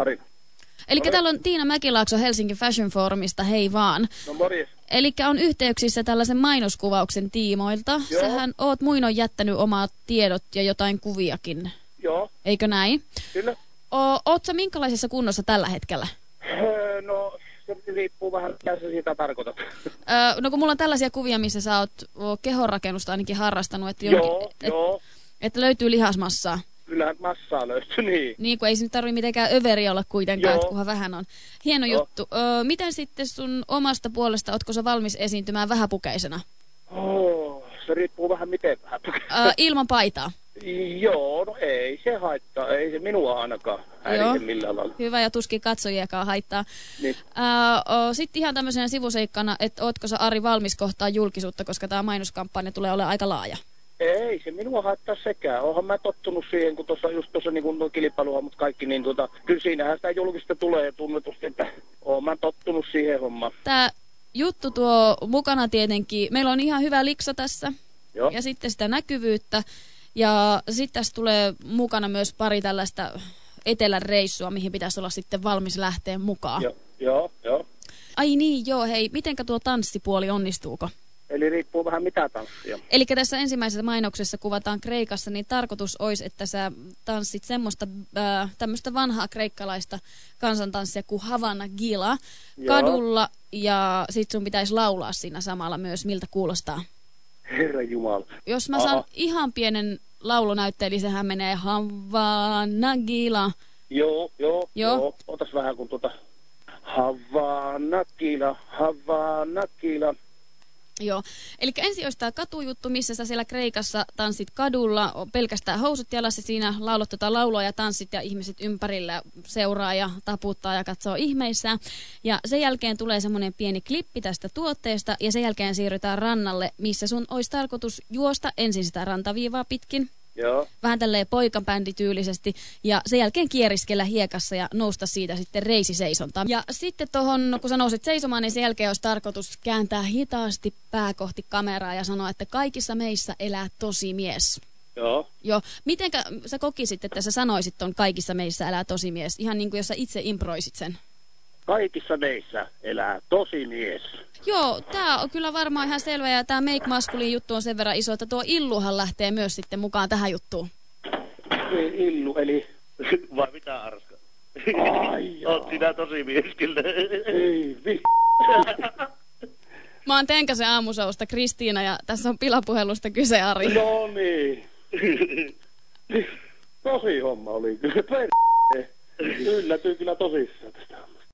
Ari. Eli täällä on Tiina Mäkilaakso Helsingin Fashion Forumista, hei vaan. No morjes. Eli on yhteyksissä tällaisen mainoskuvauksen tiimoilta. Joo. Sähän oot muinoin jättänyt omat tiedot ja jotain kuviakin, Joo, eikö näin? kyllä. O, oot sä minkälaisessa kunnossa tällä hetkellä? Öö, no, se riippuu vähän, mitä sä siitä tarkoitat. Öö, no kun mulla on tällaisia kuvia, missä sä oot kehonrakennusta ainakin harrastanut, että, joo, jonkin, et, joo. että löytyy lihasmassaa. Kyllähän massaa löytyy, niin. Niin kuin ei se nyt tarvitse mitenkään överi olla kuitenkaan, Joo. että kunhan vähän on. Hieno Joo. juttu. Öö, miten sitten sun omasta puolesta, ootko sä valmis esiintymään vähäpukeisena? Oh, se riippuu vähän miten. Öö, ilman paitaa. Joo, no ei se haittaa. Ei se minua ainakaan häiritse Joo. millään lailla. Hyvä ja tuskin katsojiakaan haittaa. Niin. Sitten ihan tämmöisenä sivuseikkana, että ootko sä Ari valmis kohtaa julkisuutta, koska tämä mainoskampanja tulee olemaan aika laaja. Ei se minua haittaa sekään. Oonhan mä tottunut siihen, kun tuossa just tuossa niin nuo mutta kaikki, niin tota, kyllä siinähän sitä julkista tulee tunnetusti, että oon mä tottunut siihen hommaan. Tämä juttu tuo mukana tietenkin, meillä on ihan hyvä liksa tässä Joo, ja sitten sitä näkyvyyttä. Ja sitten tässä tulee mukana myös pari tällaista etelän reissua, mihin pitäisi olla sitten valmis lähteä mukaan. joo, joo, joo. Ai niin, joo, hei, mitenkä tuo tanssipuoli onnistuuko? Eli riippuu vähän mitä tanssia. Eli tässä ensimmäisessä mainoksessa kuvataan Kreikassa, niin tarkoitus olisi, että sä tanssit semmoista äh, tämmöistä vanhaa kreikkalaista kansantanssia kuin Havana Gila Joo. kadulla ja sit sun pitäisi laulaa siinä samalla myös, miltä kuulostaa. Herra Jumala. Jos mä Aha. saan ihan pienen laulunäytteen, niin sehän menee Havana Gila. Joo, joo, Joo. joo. Otas vähän kun tuota... Havana kila, Havana kila. Joo. Eli ensin olisi tämä katujuttu, missä sä siellä Kreikassa tanssit kadulla, pelkästään housut jalassa siinä, laulot tätä laulua ja tanssit ja ihmiset ympärillä seuraa ja taputtaa ja katsoo ihmeissään. Ja sen jälkeen tulee semmoinen pieni klippi tästä tuotteesta ja sen jälkeen siirrytään rannalle, missä sun olisi tarkoitus juosta ensin sitä rantaviivaa pitkin. Joo, Vähän tälleen poikabändityylisesti ja sen jälkeen kieriskellä hiekassa ja nousta siitä sitten reisiseisontaan. Ja sitten tuohon, kun sä nousit seisomaan, niin sen jälkeen olisi tarkoitus kääntää hitaasti pää kohti kameraa ja sanoa, että kaikissa meissä elää tosi mies. joo. Joo, mitenkä sä kokisit, että sä sanoisit ton kaikissa meissä elää tosi mies? Ihan niin kuin jos sä itse improisit sen. Kaikissa meissä elää tosi mies. Joo, tää on kyllä varmaan ihan selvä ja tää Make Masculine juttu on sen verran iso, että tuo Illuhan lähtee myös sitten mukaan tähän juttuun. Illu, eli... Vai mitä Arska? Ai. Oot sinä tosi mies kyllä. Ei vi... Mä oon Tenkasen aamusousta Kristiina ja tässä on pilapuhelusta kyse Ari. No niin. Tosi homma oli kyllä. Per... Yllätyin kyllä tosissaan tästä.